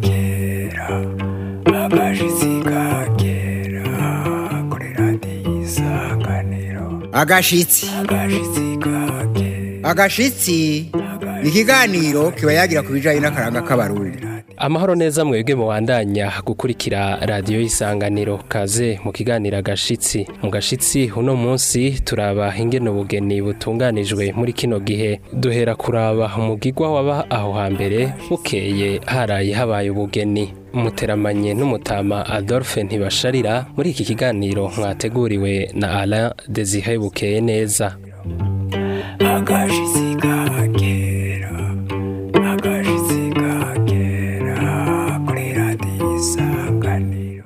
kera akajisika kera agashitsi agashitsi ni ikiganiro kiba yagira ku bijyanye n'akaranga k'abarundi amahoro neza mwebwe mubandanya gukurikira radiyo y'isanganiro kaze mu kiganiro agashitsi mu gashitsi uno munsi turaba ingena ubugeni butunganijwe muri kino gihe duhera kuraba umugigwa waba aho hambere bukeye haraye habaye ubugeni umuteramanye n'umutama adolphe ntibasharira muri iki kiganiro mwateguriwe na ara dezihe bukeye neza agashitsi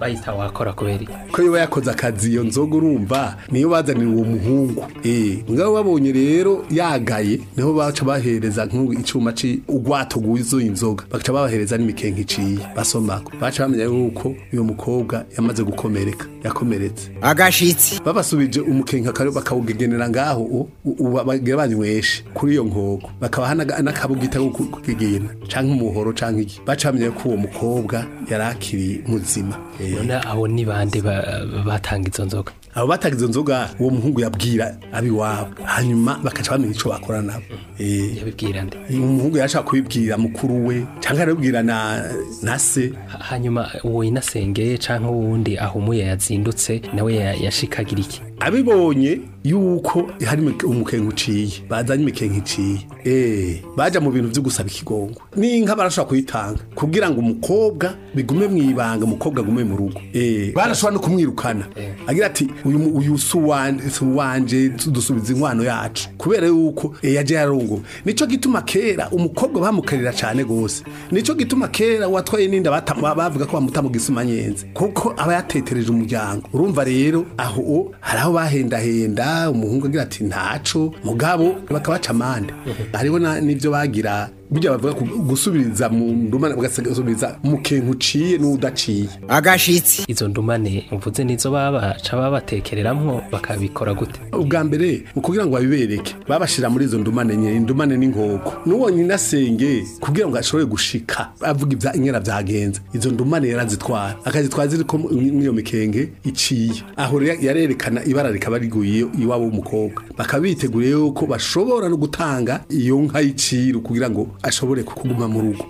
bayita wakora kubera ko iyo yakoze akazi iyo nzoga urumva niyo bazanira uwo muhungu eh ngaho babonye rero yagaye niho baca bahereza nk'ubu icyuma cy'ugwato guzo inzoga bakaca babahereza n'imikenke iciye basomako baca bamenya yuko uyu mukobwa yamaze gukomereka yakomeretse bwashitse babasubije umukenka kare bakawugegenera ngaho bagira banyweshe kuri iyo nkoko bakabaha n'akabugita ko kugegena canke umuhoro canke iki bacamye ko uwo mukobwa yarakiri muzima none abo ni bande batangiza nzoga abo batagize nzoga uwo muhungu yabwira abiwabo hanyuma bakaca bamenya icyo bakora nabo eh, yabibwira nde umuhungu yashaka kubibwira mukuru we cyangwa arabibwira na na se hanyuma uwo inasengeye cyangwa uwundi ahumuye yazindutse nawe yashikagira iki abibonye yuko hari umukenke uciye bazanye imikenke iciye eee eh, bajya mu bintu byo gusaba ikigongo n'inka barashobora kuyitanga kugira ngo umukobwa bigume mu ibanga umukobwa agume mu rugo eee eh, barashobora no kumwirukana eh. agira ati uyu si uwanje dusubiza inkwano yacu kubera yuko yagiye arongo nicyo gituma kera umukobwa bamukarira cyane rwose nicyo gituma kera watwaye n'inda bavuga ko bamuta mu gisima nyenze kuko aba yatetereje umuryango urumva rero aho hari aho bahendahenda umuhungu agira ati ntaco mugabo bakabaca amande hariho n'ibyo bagira burya bavuga gusubiriza mu ndumane bagasubiriza mu kintu uciye n'udaciye agashitsi izo ndumane mvuze n'izo baba babatekereramo bakabikora gute ubwa mbere kugira ngo babibereke babashira muri izo ndumane nyine indumane n'ingogo n'uwo nyine kugira ngo ashobore gushika avuga ibya inkera byagenze izo ndumane yarazitwara akazitwara ziri nk'iyo mikenge iciye aho yarerekana ibara rikaba riguye iwabo w'umukobwa bakaba biteguriye yuko bashobora no gutanga iyo nka y'iciro kugira ngo ashobore kuguma mu rugo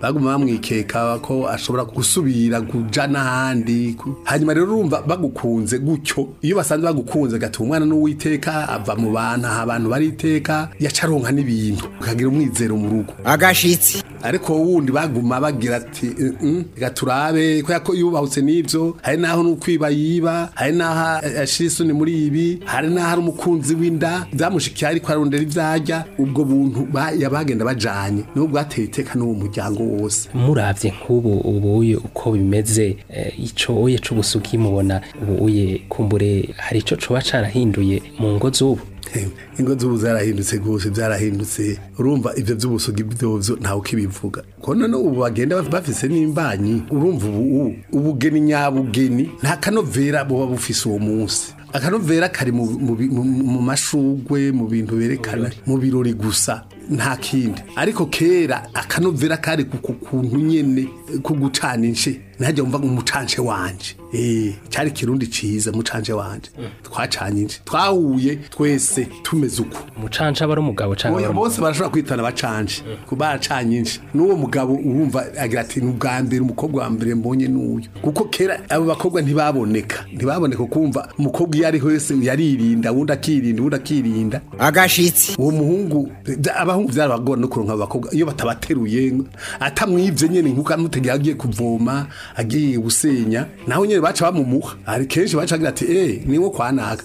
baguma bamwikeka ko ashobora gusubira kuja n'ahandi n'ahandi hanyuma rero urumva bagukunze gutyo iyo basanze bagukunze gatuma umwana n'uwiteka ava mu bantu abantu bariteka yacaronka n'ibintu ukagira umwizero mu rugo agashitsi ariko wundi baguma bagira ati reka turabe kubera ko yubahutse n'ibyo hari n'aho n'ukwiba yiba hari n'aho ashyira isoni muri ibi hari n'aho ari umukunzi w'inda byamushikiye ariko arondera ibyajya ubwo buntu bagenda bajyanye nibo bwateye iteka n'uwo muryango wose murabye nk'ubu ubuye uko bimeze eh, icoye co gusuka imubona uye kumbure hari ico coba carahinduye mu ngo z'ubu ingo z'ubu zarahindutse gose zarahindutse urumva ivyo vy'ubusugi vyovyo ntawe ukibivuga kona no ubu bagenda bafise n'imbanyi urumva ubu ubugeni nyabugeni nta kanovera buba bufise uwo munsi akanovera kari mu mashugwe mu bintu berekana mu birori gusa nta kindi ariko kera akanovera kari ku kuntu nyene ko gucana inshe najya mva umucanje wanje eh, cyari kirundi cyiza mucanje wanjye twacanye inshe twahuye twese tumeze uko mucanje abari umugabo cyangwa abari bose barashobora kwitana bacanje kubacanye inshe n'uwo mugabo urumva agira ati ni ubwa mbere umukobwa wa mbere mbonye n'uyu kuko kera abo bakobwa ntibaboneka ntibaboneka kumva umukobwa iyo ari wese yaririnda wundi akirinda wundi akirinda agashitsi uwo muhungu abahungu vyarabagora no kuronka bakobwa iyo batabateruye atamwivye nyene nkuka mutegeye agiye kuvoma agiye busenya naho nyene baca bamumuha ari kenshi baca agira ati eh niwe kwanaka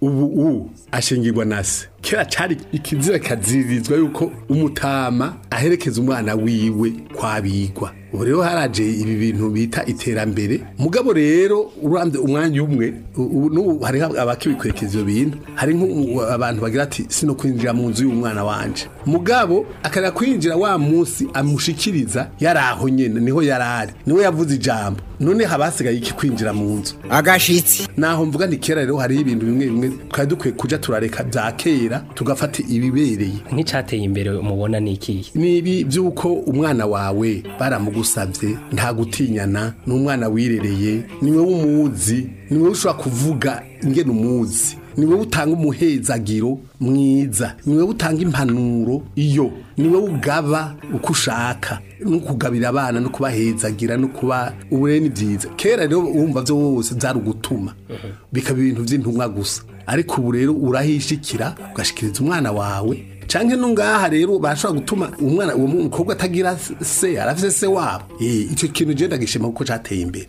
ubu ubu ashingirwa na se kera cyari ikizira kazirizwa yuko umutama aherekeza umwana wiwe kwabigwa ubu rero haraje ibi bintu bita iterambere mugabo rero urambye umwanya umwe n'ubu hari abakibikwekeza ibyo bintu hari abantu bagira ati sino kwinjira mu nzu y'umwana wanje mugabo akarira kwinjira wa munsi amushikiriza yari aho nyine niho yari ari niwe yavuze ijambo none habasigaye iki kwinjira mu nzu agashitsi naho mvuga ni kera rero hariho ibintu bimwe bimwe twari dukwiye kuja turareka bya kera tugafata ibibereye nk'icyateye imbere mubona ni ikihe nibi by'uko umwana wawe baramugu yagusabye nta gutinyana ni umwana wirereye ni wowe umuwuzi ni wowe ushobora kuvuga ingena umuzi ni we utanga umuhezagiro mwiza ni wowe utanga impanuro iyo ni we ugaba uko ushaka no kugabira abana no kubahezagira no kuba uburere ni byiza kera rero wumva byo wose byari ugutuma bikaba ibintu by'intumwa gusa ariko ubu rero urahishikira ugashikiriza umwana wawe canke no ngaha rero barashobora gutuma umwana uwo mukobwa atagira se arafise se wabo eh, ico kintu je ndagishima kuko cateye imbere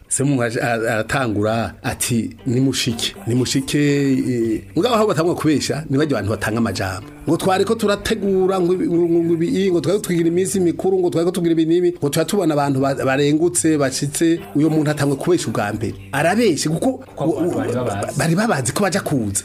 semungaje aratangura ati ni mushike ni mushike mugabo eh, aho batamwe kubesha ni bajye abantu batanga amajambo ngo twari ko turategura ngo ngo twari tugira iminsi mikuru ngo twari ko tugira ibinimi ngo twari tubona abantu barengutse bashitse uyo muntu atangwe kubesha ubwa mbere arabeshe kuko bari babazi ko bajya kuza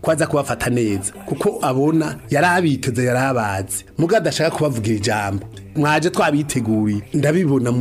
ko aza kubafata neza kuko abona yari abiteze yari abazi muga adashaka kubavugira ijambo mwaje twabiteguye ndabibona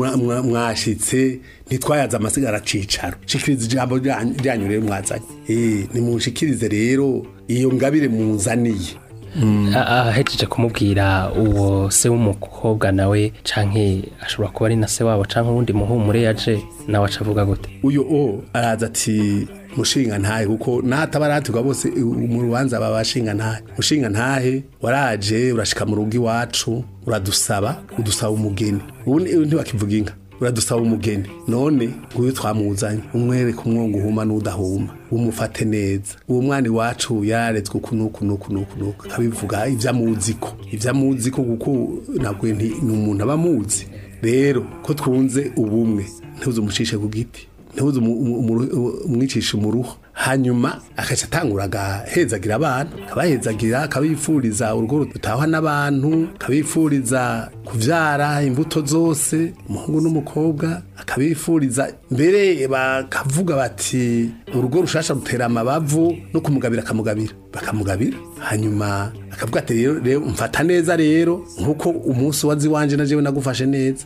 mwashitse ntitwayaza amasigara acicaro shikiriza ijambo ryanyu rero mwazanye eh, nimunshikirize rero iyo ngabire muzaniye hmm. ahejeje kumubwira uwo se w'umukobwa nawe canke ashobora kuba ari na se wabo canke uwundi muhumure yaje nawe acavuga gute uyu o oh, araza ati mushinga ntahe kuko natabara bose mu rubanza baba ntahe mushinga ntahe waraje urashika mu rugo iwacu uradusaba udusaba umugeni ubu ntibakivuga inka uradusaba umugeni none nguyu twamuzanye umwereke umwongo uhuma n'udahuma umufate neza uwo mwana iwacu yararetswe kunuku nuku nuku nuku abivuga ibyo amuzi ko ibyo amuzi ko kuko nabwo ni umuntu aba amuzi rero ko twunze ubumwe ntuze umucishe ku giti ntibuze umwicishe mu hanyuma akajya atangura agahezagira abana akabahezagira akabifuriza urugo rutahwa n'abantu akabifuriza kubyara imbuto zose umuhungu n'umukobwa akabifuriza mbere bakavuga bati urugo rushasha rutera amabavu no kumugabira akamugabira bakamugabira hanyuma akavuga ati rero mfata neza rero nk'uko umunsi wazi wanjye na jewe nagufashe neza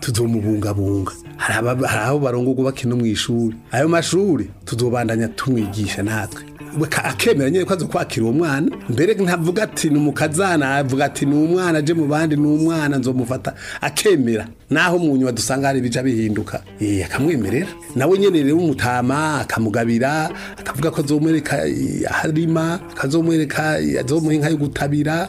tuzomubungabunga hari aho barongorwa bakina mu ishuri ayo mashuri tuzobandanya tumwigisha natwe akemera nyine ko aza kwakira uwo mwana mbere ntavuga ati ni umukazana avuga ati ni umwana aje mu bandi ni umwana nzomufata akemera naho munyuma dusanga hari bija bihinduka akamwemerera nawe nyene rero umutama akamugabira akavuga ko azomwereka eh, harima akazomwereka azomuha inka yo gutabira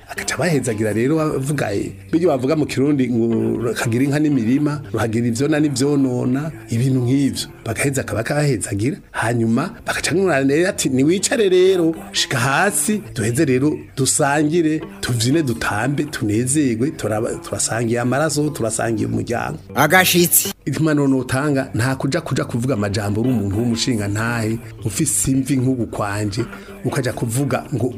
agaca bahezagira rero bavuga ibyo bavuga mu kirundi ngo kagira inka n'imirima ruhagira ivyona n'ivyonona ibintu nk'ivyo bagaheza akaba kahezagira hanyuma bagaca nk'uranera ati ni wicare rero shika hasi duheze rero dusangire tuvyine dutambe tunezerwe turasangiye amaraso turasangiye umuryango agashitsi impanuro notanga nta kuja kuja kuvuga amajambo uri umuntu w'umushinga ntahe ufise imvi nk'ubu kwanje ukaja kuvuga ngo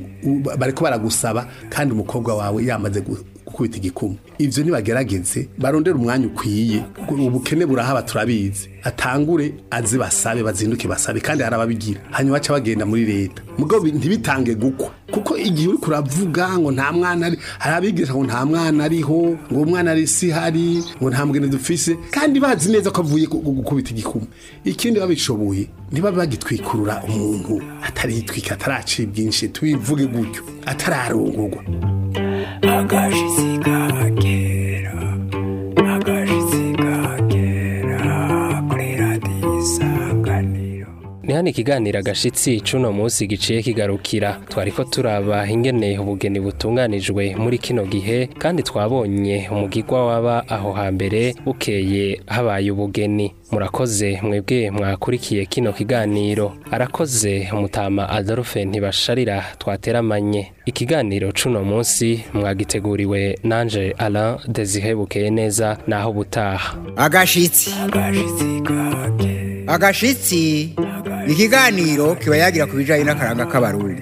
bariko baragusaba kandi umukobwa wawe yamaze gukubita igikumu ibyo ntibagerageze barondera umwanya ukwiye ubukene burahaba turabizi atangure azi basabe bazinduke basabe kandi hari ababigira hanyuma baca bagenda muri leta mugabo ntibitange gukwa kuko igihe uri kuravuga ngo nta mwana ari hari abigisha ngo nta mwana ariho ngo umwana ari si hari ngo nta mugeni dufise kandi bazi neza ko avuye gukubita igikumu ikindi babishoboye niba bagitwikurura umuntu atariyitwika ataracibwa bwinshi tubivuge gutyo atararongorwa 大概是。 ni ikiganiro agashyitsi cuno munsi giciye kigarukira twari ko turaba ingene ubugeni butunganijwe muri kino gihe kandi twabonye umugigwa waba aho hambere bukeye habaye ubugeni murakoze mwebwe mwakurikiye kino kiganiro arakoze umutama adolphe ntibasharira twateramanye ikiganiro cuno munsi mwagiteguriwe nanje Alain Desire bukeye neza naho butaha agashyitsi agashyitsi ikiganiro kiba yagira ku bijyanye n'akaranga k'abarundi